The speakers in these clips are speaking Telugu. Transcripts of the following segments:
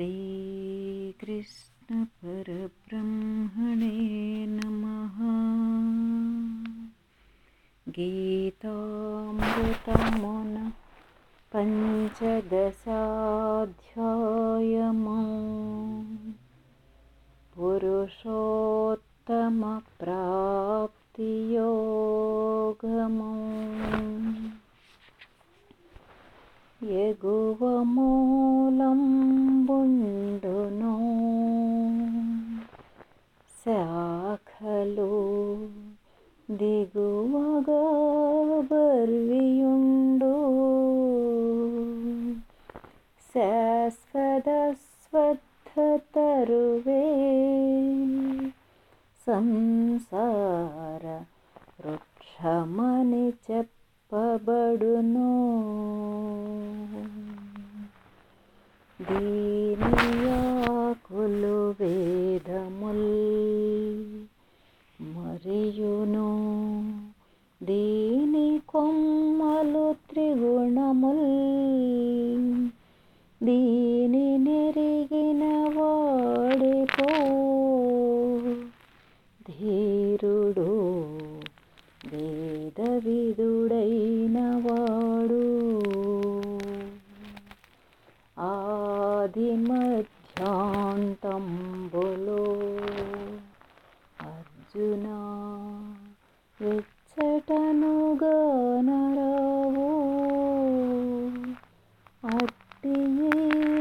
श्रीकृष्णपरब्रह्मणे नमः। गीतामृतमुन पञ्चदशाध्यायमो। पुरुषोत्तमप्राप्तियोगमो। यगुवमूलम् శాఖలో దిగువగా బర్వియుండు శాశ్వత స్వద్ధ తరువే సంసార వృక్షమని చెప్పబడును. దీనియాకులు ధీరుడు వేద విదుడైన వాడు. ఆది మధ్యాంతంబులో అర్జున వెచ్చటనుగా అట్టియే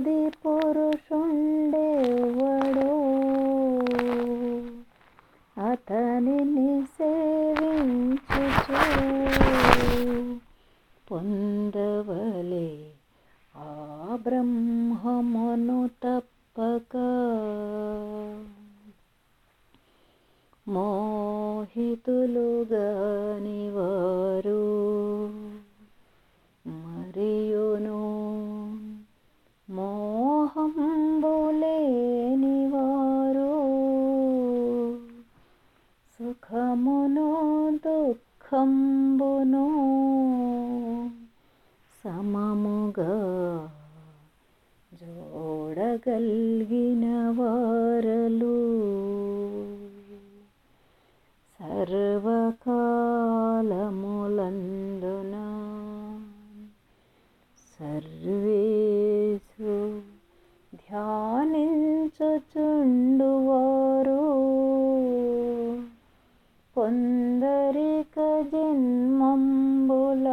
ఆది పురుషుండేవడో అతనిని సేవించుచు పొందవలే. ఆ బ్రహ్మమును తప్పక మోహితులుగాని సమముగా జోడగల్గిన వారలు. సర్వకాలములందున సర్వేషు ధ్యానించుచుండువారు. పొందరిక జన్మంబుల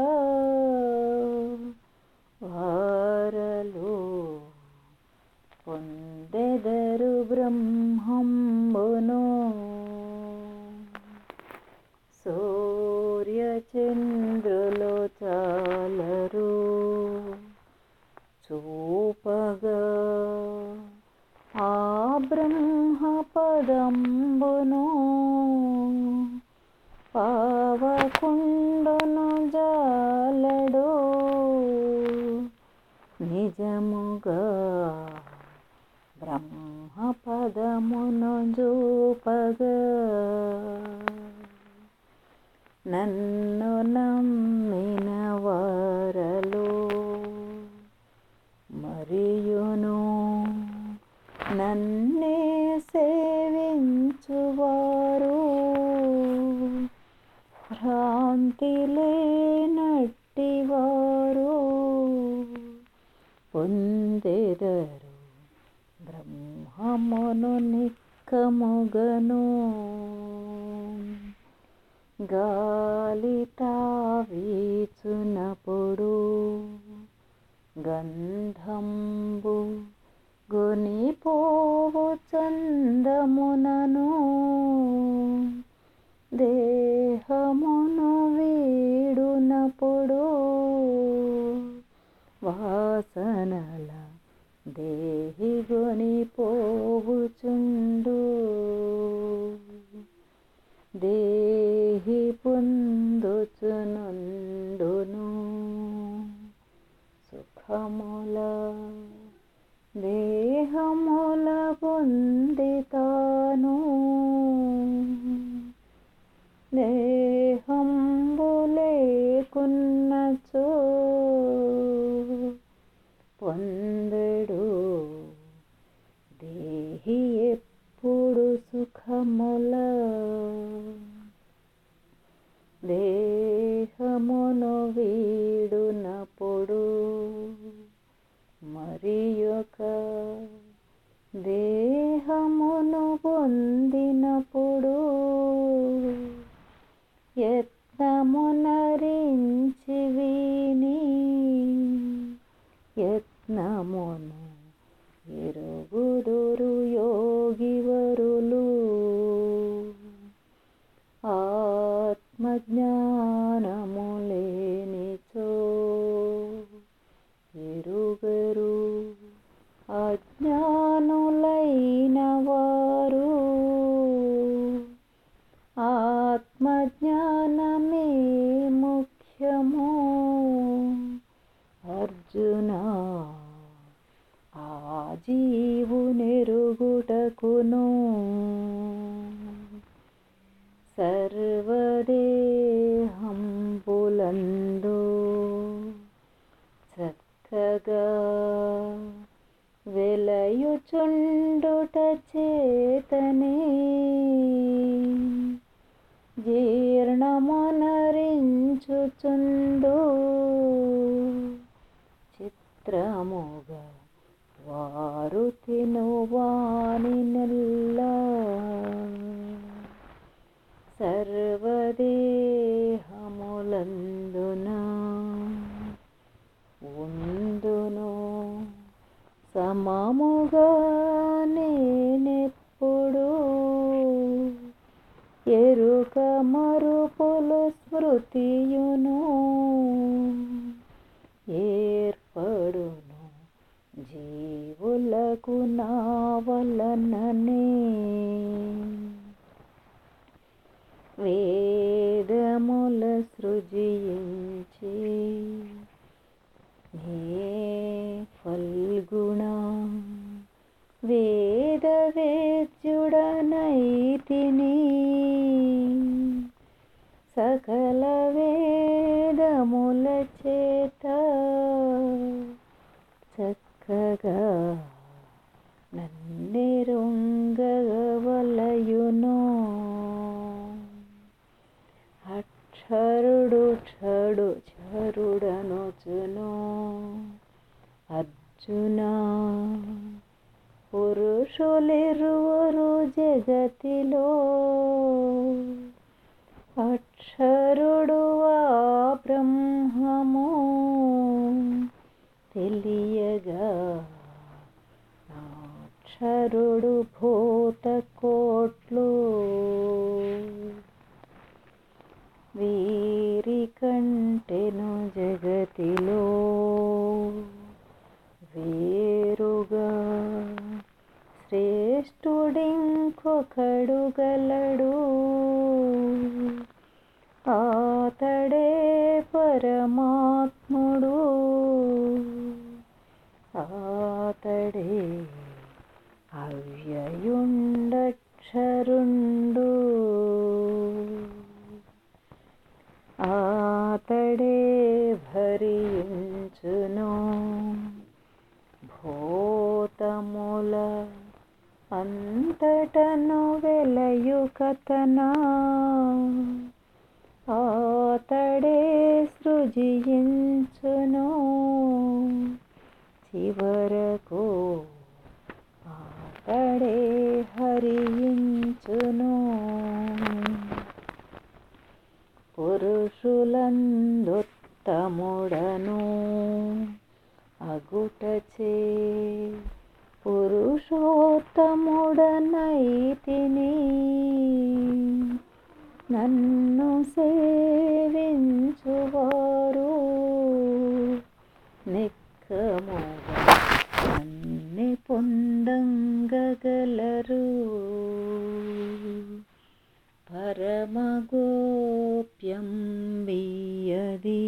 వారలు పొందెదరు బ్రహ్మంబును. సూర్యచంద్రులు చాలరు చూపగా. ఆ బ్రహ్మ పదంబును పావకుండును నిజముగా బ్రహ్మ పదమును జూపగా నన్ను పొందెదరు. బ్రహ్మమును నిక్కముగను. గాలి తావీచునప్పుడు గంధంబు గునిపోవు చందమునను. దే దుఃఖముల దేహముల పొందితాను. దేహంబు లేకున్నచో పొందడు. దేహి ఎప్పుడు సుఖముల దేహమును వీడునప్పుడు మరి ఒక దేహమును పొందినప్పుడు యత్నమునరించి విని యత్నమును ఎరుగుదురు యోగివరులు ఆత్మజ్ఞానము చక్కగా వెలయుచుండుట చేతనే జీర్ణమునరించుచుండు చిత్రముగా వారు తినువాని మాముగా నేనెప్పుడు ఎరుక మరుపులు స్మృతియును ఏర్పడును జీవులకు నా వలననే. వేదముల సృజించి నే గుణ. వేద వేద్యుడనైతిని సకల వేదముల చేత చక్కగా నన్నెరుంగవలయును. అక్షరుడు క్షడు చరుడనుచును. అర్జున పురుషులిరువురు జగతిలో. అక్షరుడు ఆ బ్రహ్మము తెలియగా అక్షరుడు భూత కోట్లు పరమాత్ముడు ఆతడే అవ్యయుండక్షరుండు. ఆతడే భరించును. భూతముల అంతటను వెలయు కథనా ఆతడే సృజించును. చివరకు ఆతడే హరించును. పురుషులందుత్తముడను అగుటచే. పురుషోత్తముడనైతిని నన్ను సేవించువారు. నిక్కముగా నన్ను పొందంగగలరు. పరమగోప్యం బియది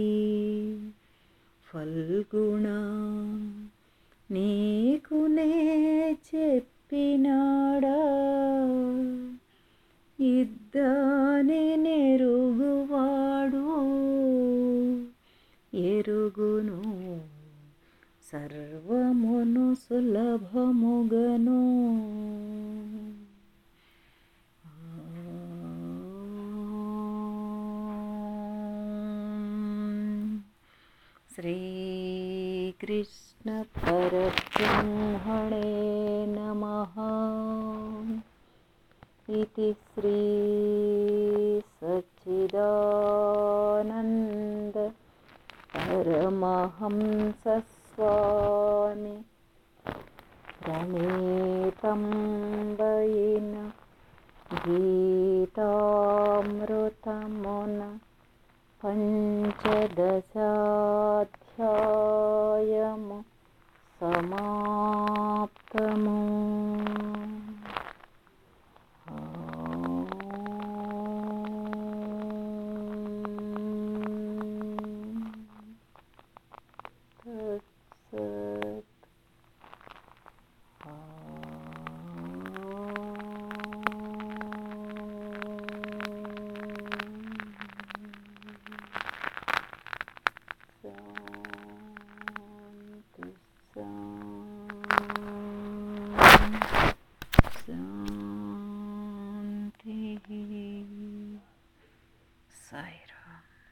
ఫల్గుణ నీకునే చెప్పినాడా? ఇది నెరుగువాడు ఎరుగును సర్వమును సులభముగను శ్రీకృష్ణ పరబ్రహ్మణే నమః इति श्री सच्चिदानन्द परमहंसस्वामि प्रणीतं वयिन गीतामृतमुन पञ्चदशाध्यायमु समाप्तमु